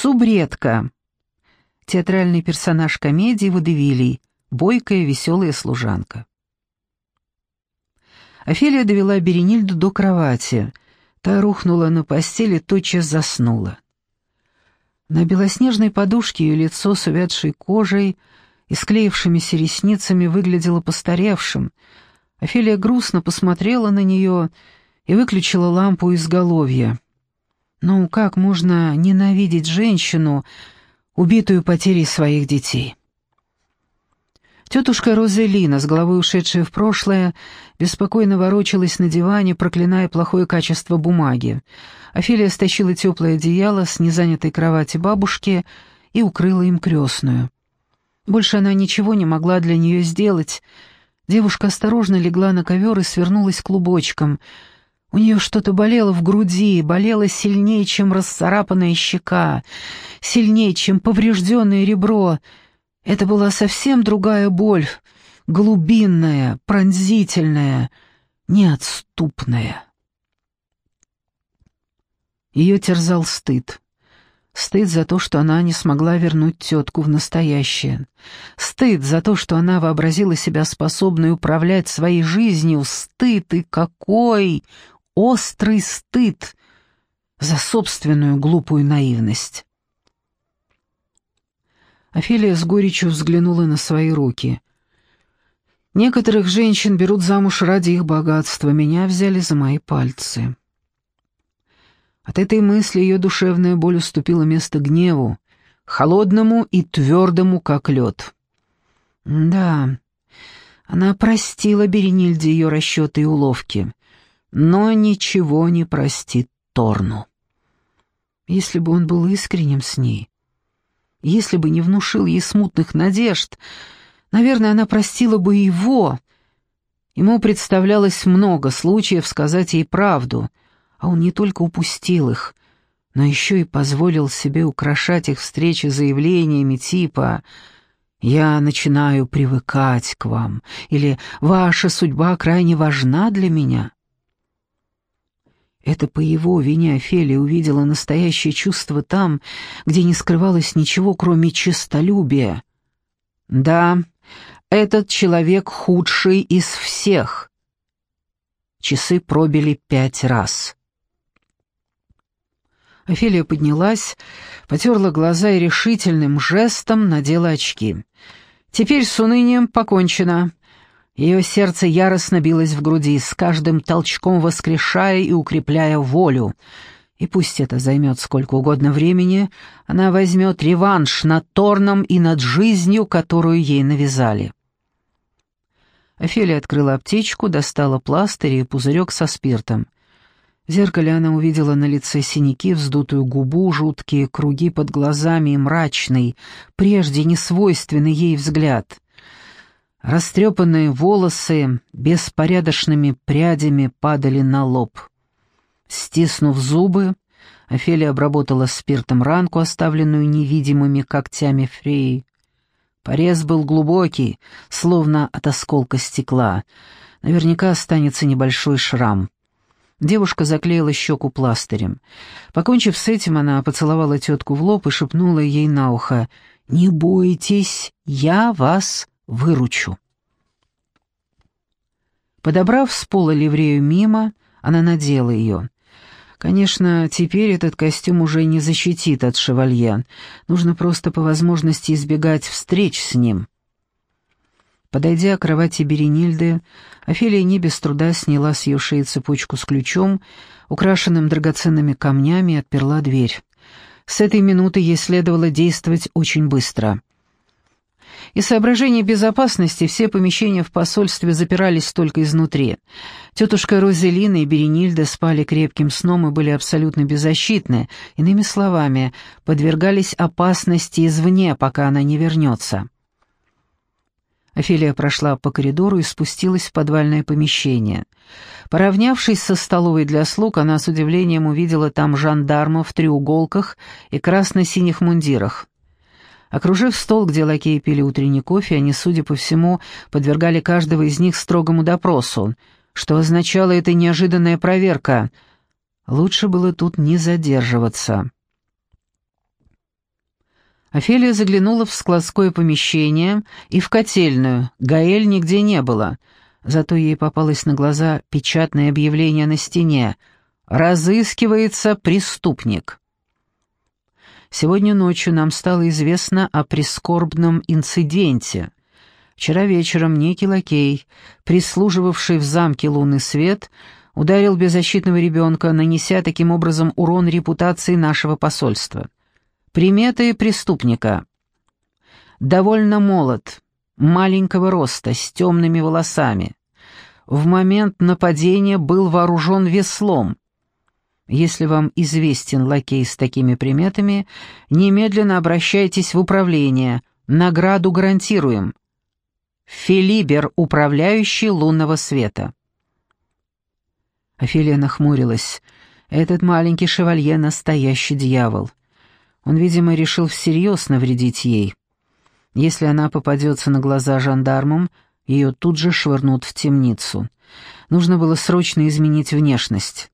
Субредка. Театральный персонаж комедии «Водевилей», бойкая, веселая служанка. Офелия довела Беренильду до кровати. Та рухнула на постели, тотчас заснула. На белоснежной подушке ее лицо с увядшей кожей и склеившимися ресницами выглядело постаревшим. Офелия грустно посмотрела на нее и выключила лампу изголовья. Ну, как можно ненавидеть женщину, убитую потерей своих детей? Тетушка Розелина, с головой ушедшая в прошлое, беспокойно ворочалась на диване, проклиная плохое качество бумаги. Офелия стащила теплое одеяло с незанятой кровати бабушки и укрыла им крестную. Больше она ничего не могла для нее сделать. Девушка осторожно легла на ковер и свернулась клубочком — у нее что-то болело в груди, болело сильнее, чем расцарапанная щека, сильнее, чем поврежденное ребро. Это была совсем другая боль, глубинная, пронзительная, неотступная. Ее терзал стыд. Стыд за то, что она не смогла вернуть тетку в настоящее. Стыд за то, что она вообразила себя способной управлять своей жизнью. Стыд и какой! Острый стыд за собственную глупую наивность. Офелия с горечью взглянула на свои руки. Некоторых женщин берут замуж ради их богатства, меня взяли за мои пальцы. От этой мысли ее душевная боль уступила место гневу, холодному и твердому, как лед. Да, она простила Беренильде ее расчеты и уловки но ничего не простит Торну. Если бы он был искренним с ней, если бы не внушил ей смутных надежд, наверное, она простила бы его. Ему представлялось много случаев сказать ей правду, а он не только упустил их, но еще и позволил себе украшать их встречи заявлениями типа «Я начинаю привыкать к вам» или «Ваша судьба крайне важна для меня». Это по его вине Офелия увидела настоящее чувство там, где не скрывалось ничего, кроме честолюбия. Да, этот человек худший из всех. Часы пробили пять раз. Офелия поднялась, потерла глаза и решительным жестом надела очки. «Теперь с унынием покончено. Ее сердце яростно билось в груди, с каждым толчком воскрешая и укрепляя волю. И пусть это займет сколько угодно времени, она возьмет реванш над Торном и над жизнью, которую ей навязали. Офелия открыла аптечку, достала пластырь и пузырек со спиртом. В зеркале она увидела на лице синяки, вздутую губу, жуткие круги под глазами и мрачный, прежде несвойственный ей взгляд — Растрепанные волосы беспорядочными прядями падали на лоб. Стиснув зубы, Офелия обработала спиртом ранку, оставленную невидимыми когтями Фреи. Порез был глубокий, словно от осколка стекла. Наверняка останется небольшой шрам. Девушка заклеила щеку пластырем. Покончив с этим, она поцеловала тетку в лоб и шепнула ей на ухо «Не бойтесь, я вас выручу. Подобрав с пола ливрею мимо, она надела ее. Конечно, теперь этот костюм уже не защитит от шевалье. Нужно просто по возможности избегать встреч с ним. Подойдя к кровати Беренильды, Офелия не без труда сняла с ее шеи цепочку с ключом, украшенным драгоценными камнями, и отперла дверь. С этой минуты ей следовало действовать очень быстро. Из соображений безопасности все помещения в посольстве запирались только изнутри. Тетушка Розелина и Беренильда спали крепким сном и были абсолютно беззащитны, иными словами, подвергались опасности извне, пока она не вернется. Офелия прошла по коридору и спустилась в подвальное помещение. Поравнявшись со столовой для слуг, она с удивлением увидела там жандармов в треуголках и красно-синих мундирах. Окружив стол, где лакеи пили утренний кофе, они, судя по всему, подвергали каждого из них строгому допросу. Что означала эта неожиданная проверка? Лучше было тут не задерживаться. Офелия заглянула в складское помещение и в котельную. Гаэль нигде не было. Зато ей попалось на глаза печатное объявление на стене. «Разыскивается преступник». Сегодня ночью нам стало известно о прискорбном инциденте. Вчера вечером некий лакей, прислуживавший в замке «Лунный свет», ударил беззащитного ребенка, нанеся таким образом урон репутации нашего посольства. Приметы преступника. Довольно молод, маленького роста, с темными волосами. В момент нападения был вооружен веслом. Если вам известен лакей с такими приметами, немедленно обращайтесь в управление. Награду гарантируем. Филибер, управляющий лунного света. Офелия нахмурилась. Этот маленький шевалье — настоящий дьявол. Он, видимо, решил всерьез навредить ей. Если она попадется на глаза жандармам, ее тут же швырнут в темницу. Нужно было срочно изменить внешность.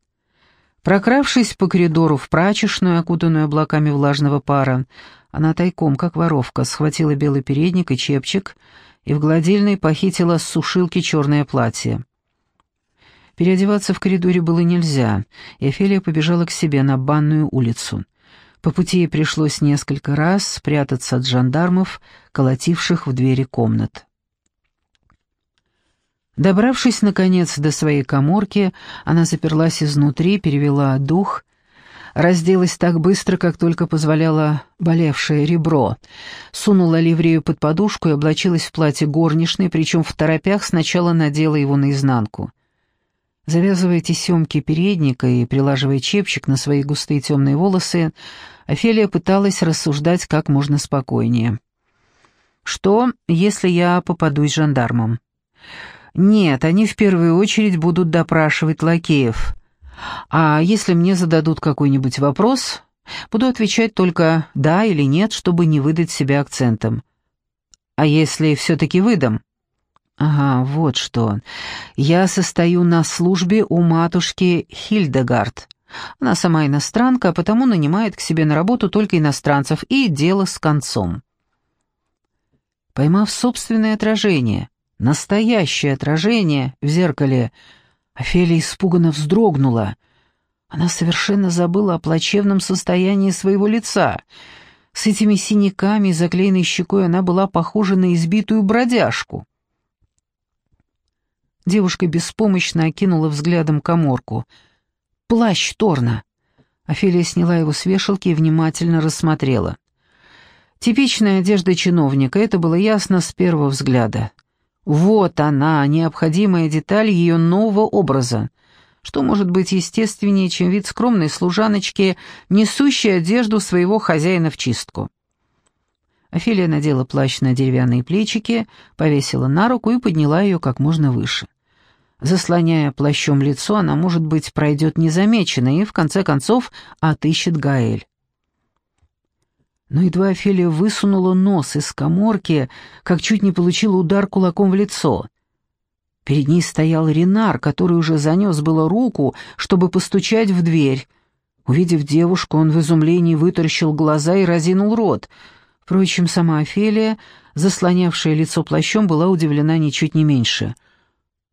Прокравшись по коридору в прачечную, окутанную облаками влажного пара, она тайком, как воровка, схватила белый передник и чепчик и в гладильной похитила с сушилки черное платье. Переодеваться в коридоре было нельзя, и Офелия побежала к себе на банную улицу. По пути ей пришлось несколько раз спрятаться от жандармов, колотивших в двери комнат. Добравшись, наконец, до своей коморки, она заперлась изнутри, перевела дух, разделась так быстро, как только позволяло болевшее ребро, сунула ливрею под подушку и облачилась в платье горничной, причем в торопях сначала надела его наизнанку. Завязывая тесемки передника и прилаживая чепчик на свои густые темные волосы, Офелия пыталась рассуждать как можно спокойнее. «Что, если я попадусь жандармам?» «Нет, они в первую очередь будут допрашивать лакеев. А если мне зададут какой-нибудь вопрос, буду отвечать только «да» или «нет», чтобы не выдать себя акцентом. А если все-таки выдам?» «Ага, вот что. Я состою на службе у матушки Хильдегард. Она сама иностранка, а потому нанимает к себе на работу только иностранцев, и дело с концом». Поймав собственное отражение, настоящее отражение в зеркале, Офелия испуганно вздрогнула. Она совершенно забыла о плачевном состоянии своего лица. С этими синяками и заклеенной щекой она была похожа на избитую бродяжку. Девушка беспомощно окинула взглядом коморку. «Плащ Торна!» Офелия сняла его с вешалки и внимательно рассмотрела. Типичная одежда чиновника, это было ясно с первого взгляда. Вот она, необходимая деталь ее нового образа. Что может быть естественнее, чем вид скромной служаночки, несущей одежду своего хозяина в чистку? Офелия надела плащ на деревянные плечики, повесила на руку и подняла ее как можно выше. Заслоняя плащом лицо, она, может быть, пройдет незамеченной и, в конце концов, отыщет Гаэль. Но едва Офелия высунула нос из коморки, как чуть не получила удар кулаком в лицо. Перед ней стоял Ренар, который уже занес было руку, чтобы постучать в дверь. Увидев девушку, он в изумлении вытаращил глаза и разинул рот. Впрочем, сама Офелия, заслонявшая лицо плащом, была удивлена ничуть не меньше —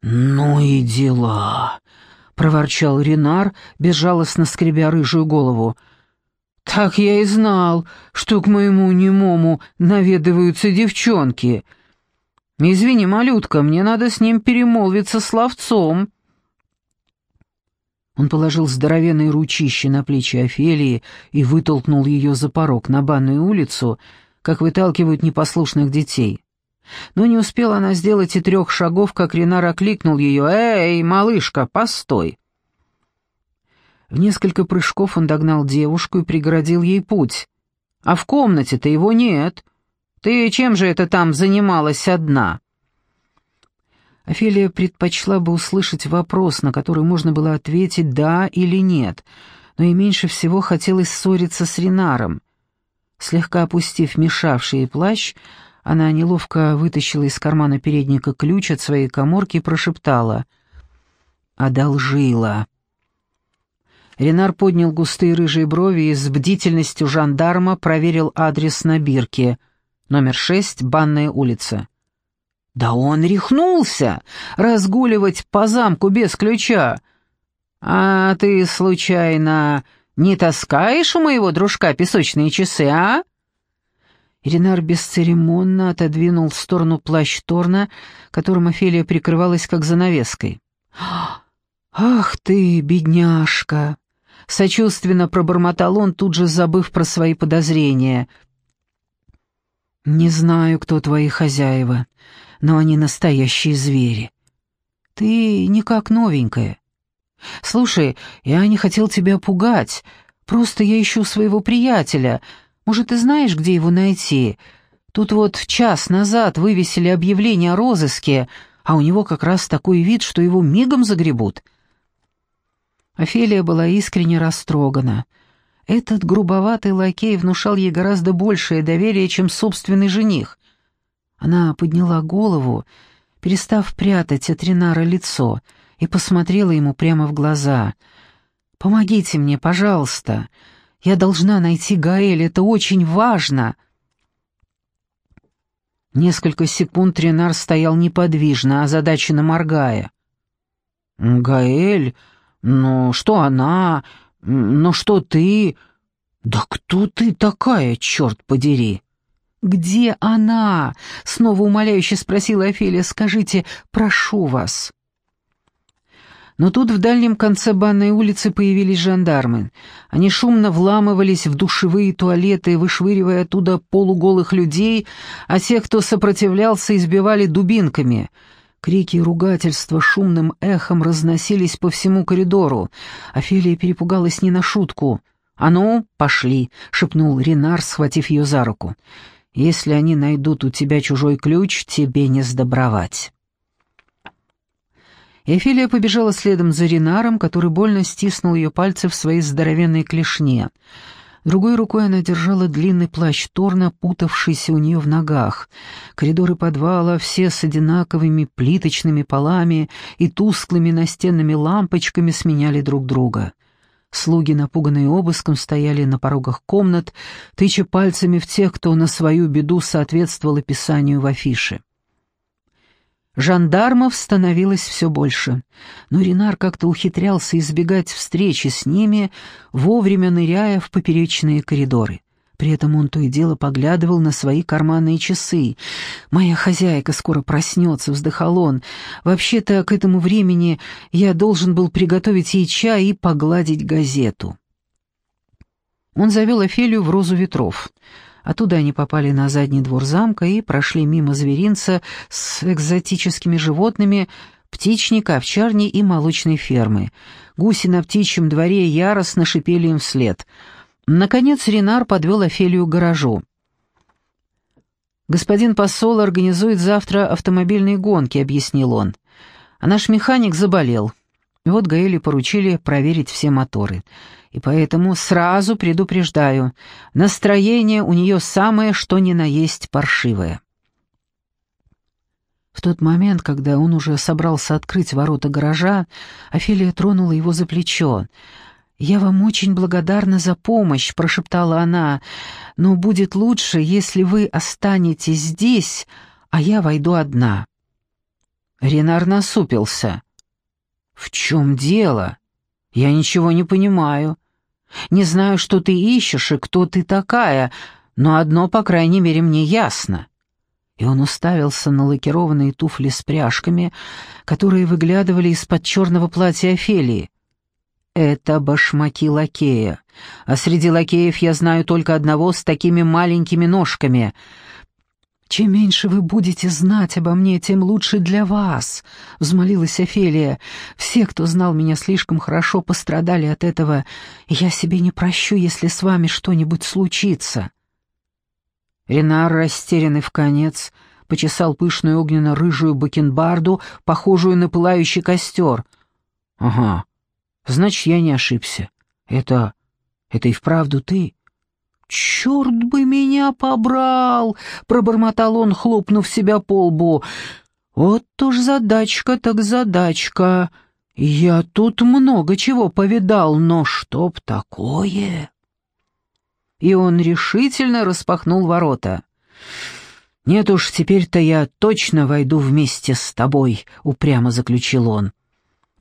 «Ну и дела!» — проворчал Ренар, безжалостно скребя рыжую голову. «Так я и знал, что к моему немому наведываются девчонки. Извини, малютка, мне надо с ним перемолвиться словцом». Он положил здоровенные ручище на плечи Офелии и вытолкнул ее за порог на банную улицу, как выталкивают непослушных детей. Но не успела она сделать и трех шагов, как Ренар окликнул ее «Эй, малышка, постой!». В несколько прыжков он догнал девушку и преградил ей путь. «А в комнате-то его нет. Ты чем же это там занималась одна?» Офелия предпочла бы услышать вопрос, на который можно было ответить «да» или «нет», но и меньше всего хотелось ссориться с Ренаром. Слегка опустив мешавший ей плащ, она неловко вытащила из кармана передника ключ от своей коморки и прошептала. «Одолжила». Ренар поднял густые рыжие брови и с бдительностью жандарма проверил адрес на бирке. Номер шесть, Банная улица. «Да он рехнулся! Разгуливать по замку без ключа! А ты, случайно, не таскаешь у моего дружка песочные часы, а?» Иринар бесцеремонно отодвинул в сторону плащ Торна, которым Офелия прикрывалась как занавеской. «Ах ты, бедняжка!» Сочувственно пробормотал он, тут же забыв про свои подозрения. «Не знаю, кто твои хозяева, но они настоящие звери. Ты не как новенькая. Слушай, я не хотел тебя пугать, просто я ищу своего приятеля. Может, ты знаешь, где его найти? Тут вот час назад вывесили объявление о розыске, а у него как раз такой вид, что его мигом загребут». Офелия была искренне растрогана. Этот грубоватый лакей внушал ей гораздо большее доверие, чем собственный жених. Она подняла голову, перестав прятать от Ринара лицо, и посмотрела ему прямо в глаза. «Помогите мне, пожалуйста. Я должна найти Гаэль, это очень важно». Несколько секунд Ренар стоял неподвижно, озадаченно моргая. «Гаэль? Но что она? Но что ты? Да кто ты такая, черт подери?» «Где она?» — снова умоляюще спросила Офелия. «Скажите, прошу вас». Но тут в дальнем конце банной улицы появились жандармы. Они шумно вламывались в душевые туалеты, вышвыривая оттуда полуголых людей, а тех, кто сопротивлялся, избивали дубинками. Крики и ругательства шумным эхом разносились по всему коридору. Офелия перепугалась не на шутку. «А ну, пошли!» — шепнул Ренар, схватив ее за руку. «Если они найдут у тебя чужой ключ, тебе не сдобровать». Эфилия побежала следом за Ринаром, который больно стиснул ее пальцы в своей здоровенной клешне. Другой рукой она держала длинный плащ Торна, путавшийся у нее в ногах. Коридоры подвала, все с одинаковыми плиточными полами и тусклыми настенными лампочками сменяли друг друга. Слуги, напуганные обыском, стояли на порогах комнат, тыча пальцами в тех, кто на свою беду соответствовал описанию в афише. Жандармов становилось все больше, но Ренар как-то ухитрялся избегать встречи с ними, вовремя ныряя в поперечные коридоры. При этом он то и дело поглядывал на свои карманные часы. «Моя хозяйка скоро проснется», — вздыхал он. «Вообще-то к этому времени я должен был приготовить ей чай и погладить газету». Он завел Офелию в розу ветров — Оттуда они попали на задний двор замка и прошли мимо зверинца с экзотическими животными, птичника, овчарни и молочной фермы. Гуси на птичьем дворе яростно шипели им вслед. Наконец Ренар подвел Офелию к гаражу. «Господин посол организует завтра автомобильные гонки», — объяснил он. «А наш механик заболел. Вот Гаэли поручили проверить все моторы и поэтому сразу предупреждаю, настроение у нее самое что ни на есть паршивое. В тот момент, когда он уже собрался открыть ворота гаража, Офелия тронула его за плечо. «Я вам очень благодарна за помощь», — прошептала она, — «но будет лучше, если вы останетесь здесь, а я войду одна». Ренар насупился. «В чем дело? Я ничего не понимаю. Не знаю, что ты ищешь и кто ты такая, но одно, по крайней мере, мне ясно». И он уставился на лакированные туфли с пряжками, которые выглядывали из-под черного платья Офелии. «Это башмаки лакея, а среди лакеев я знаю только одного с такими маленькими ножками. «Чем меньше вы будете знать обо мне, тем лучше для вас», — взмолилась Офелия. «Все, кто знал меня слишком хорошо, пострадали от этого, я себе не прощу, если с вами что-нибудь случится». Ренар, растерянный в конец, почесал пышную огненно-рыжую бакенбарду, похожую на пылающий костер. «Ага, значит, я не ошибся. Это... это и вправду ты?» «Черт бы меня побрал!» — пробормотал он, хлопнув себя по лбу. «Вот уж задачка так задачка. «Я тут много чего повидал, но чтоб такое...» И он решительно распахнул ворота. «Нет уж, теперь-то я точно войду вместе с тобой», — упрямо заключил он.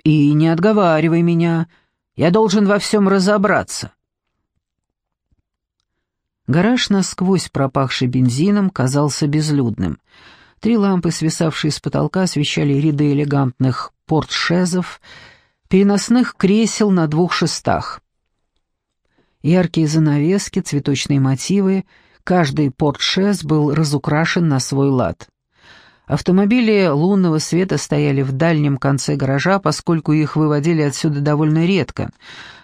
«И не отговаривай меня, я должен во всем разобраться». Гараж, насквозь пропахший бензином, казался безлюдным. Три лампы, свисавшие с потолка, освещали ряды элегантных портшезов, переносных кресел на двух шестах. Яркие занавески, цветочные мотивы, каждый портшез был разукрашен на свой лад. Автомобили лунного света стояли в дальнем конце гаража, поскольку их выводили отсюда довольно редко —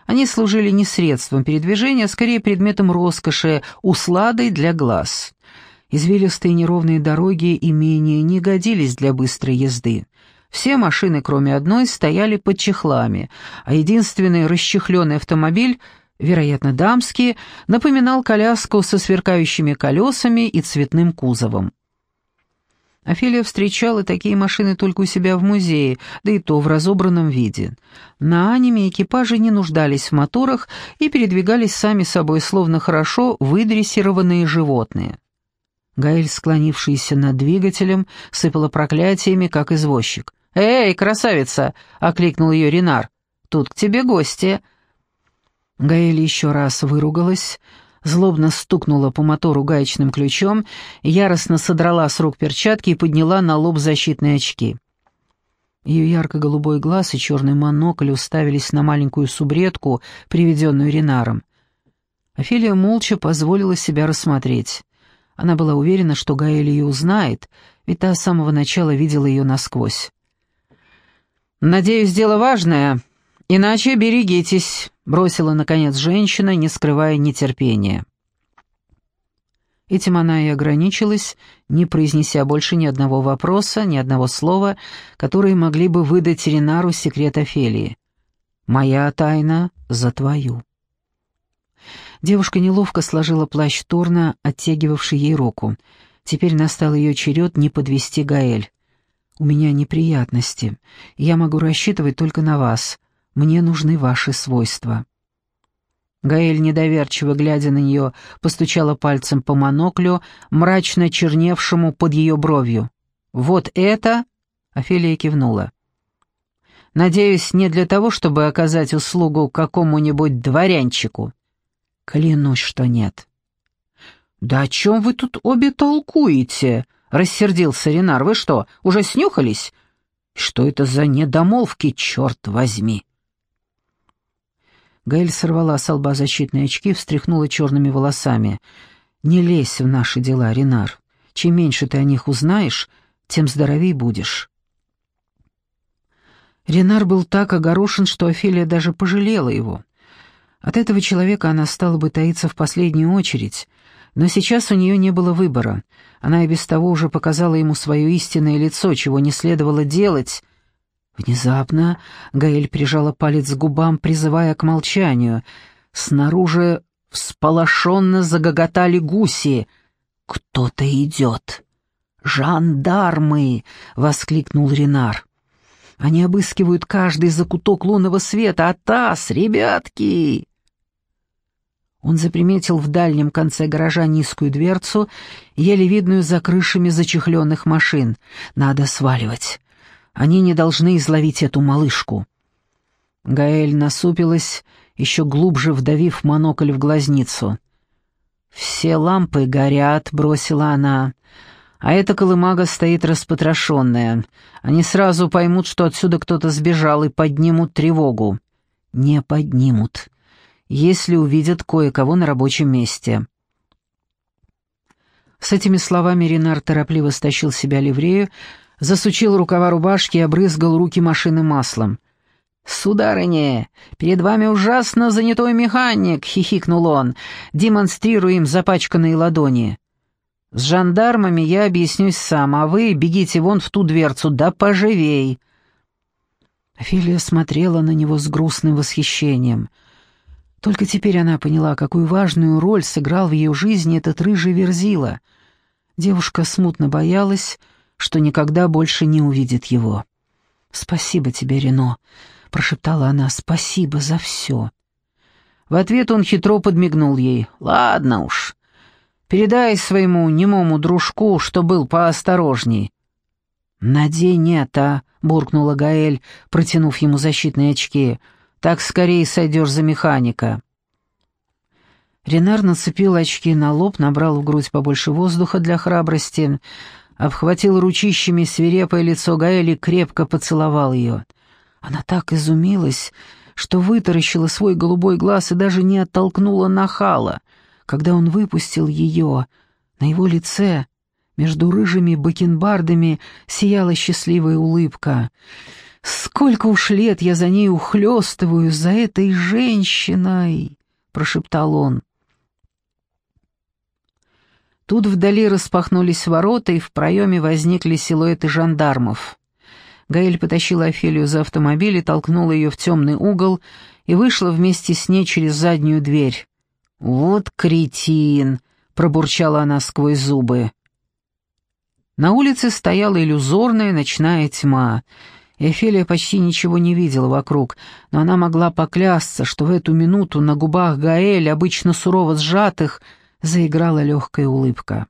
они служили не средством передвижения, а скорее предметом роскоши, усладой для глаз. Извилистые неровные дороги имения не годились для быстрой езды. Все машины, кроме одной, стояли под чехлами, а единственный расчехленный автомобиль, вероятно, дамский, напоминал коляску со сверкающими колесами и цветным кузовом. Офелия встречала такие машины только у себя в музее, да и то в разобранном виде. На аниме экипажи не нуждались в моторах и передвигались сами собой, словно хорошо выдрессированные животные. Гаэль, склонившийся над двигателем, сыпала проклятиями, как извозчик. «Эй, красавица!» — окликнул ее Ренар. «Тут к тебе гости!» Гаэль еще раз выругалась, злобно стукнула по мотору гаечным ключом, яростно содрала с рук перчатки и подняла на лоб защитные очки. Ее ярко-голубой глаз и черный монокль уставились на маленькую субредку, приведенную Ренаром. Офелия молча позволила себя рассмотреть. Она была уверена, что Гаэль ее узнает, ведь та с самого начала видела ее насквозь. «Надеюсь, дело важное, иначе берегитесь», бросила, наконец, женщина, не скрывая нетерпения. Этим она и ограничилась, не произнеся больше ни одного вопроса, ни одного слова, которые могли бы выдать Ренару секрет Офелии. «Моя тайна за твою». Девушка неловко сложила плащ Торна, оттягивавший ей руку. Теперь настал ее черед не подвести Гаэль. «У меня неприятности. Я могу рассчитывать только на вас. Мне нужны ваши свойства». Гаэль, недоверчиво глядя на нее, постучала пальцем по моноклю, мрачно черневшему под ее бровью. «Вот это...» — Офелия кивнула. «Надеюсь, не для того, чтобы оказать услугу какому-нибудь дворянчику?» «Клянусь, что нет». «Да о чем вы тут обе толкуете?» — рассердился Ренар. «Вы что, уже снюхались? Что это за недомолвки, черт возьми?» Гаэль сорвала с лба защитные очки, встряхнула черными волосами. «Не лезь в наши дела, Ренар. Чем меньше ты о них узнаешь, тем здоровей будешь». Ренар был так огорошен, что Офелия даже пожалела его. От этого человека она стала бы таиться в последнюю очередь, но сейчас у нее не было выбора. Она и без того уже показала ему свое истинное лицо, чего не следовало делать — Внезапно Гаэль прижала палец к губам, призывая к молчанию. Снаружи всполошенно загоготали гуси. «Кто-то идет!» «Жандармы!» — воскликнул Ренар. «Они обыскивают каждый закуток лунного света, а таз, ребятки!» Он заприметил в дальнем конце гаража низкую дверцу, еле видную за крышами зачехленных машин. «Надо сваливать!» Они не должны изловить эту малышку». Гаэль насупилась, еще глубже вдавив монокль в глазницу. «Все лампы горят», — бросила она. «А эта колымага стоит распотрошенная. Они сразу поймут, что отсюда кто-то сбежал, и поднимут тревогу». «Не поднимут, если увидят кое-кого на рабочем месте». С этими словами Ренар торопливо стащил себя ливрею, засучил рукава рубашки и обрызгал руки машины маслом. «Сударыня, перед вами ужасно занятой механик!» — хихикнул он, демонстрируя им запачканные ладони. «С жандармами я объяснюсь сам, а вы бегите вон в ту дверцу, да поживей!» Офелия смотрела на него с грустным восхищением. Только теперь она поняла, какую важную роль сыграл в ее жизни этот рыжий верзила. Девушка смутно боялась, что никогда больше не увидит его. «Спасибо тебе, Рено. — прошептала она, — «спасибо за все». В ответ он хитро подмигнул ей. «Ладно уж, передай своему немому дружку, что был поосторожней». «Надень это», — буркнула Гаэль, протянув ему защитные очки. «Так скорее сойдешь за механика». Ренар нацепил очки на лоб, набрал в грудь побольше воздуха для храбрости, обхватил ручищами свирепое лицо Гаэли и крепко поцеловал ее. Она так изумилась, что вытаращила свой голубой глаз и даже не оттолкнула нахала. Когда он выпустил ее, на его лице, между рыжими бакенбардами, сияла счастливая улыбка. «Сколько уж лет я за ней ухлёстываю, за этой женщиной!» — прошептал он. Тут вдали распахнулись ворота, и в проеме возникли силуэты жандармов. Гаэль потащила Офелию за автомобиль и толкнула ее в темный угол и вышла вместе с ней через заднюю дверь. «Вот кретин!» — пробурчала она сквозь зубы. На улице стояла иллюзорная ночная тьма, и Офелия почти ничего не видела вокруг, но она могла поклясться, что в эту минуту на губах Гаэль, обычно сурово сжатых, заиграла легкая улыбка.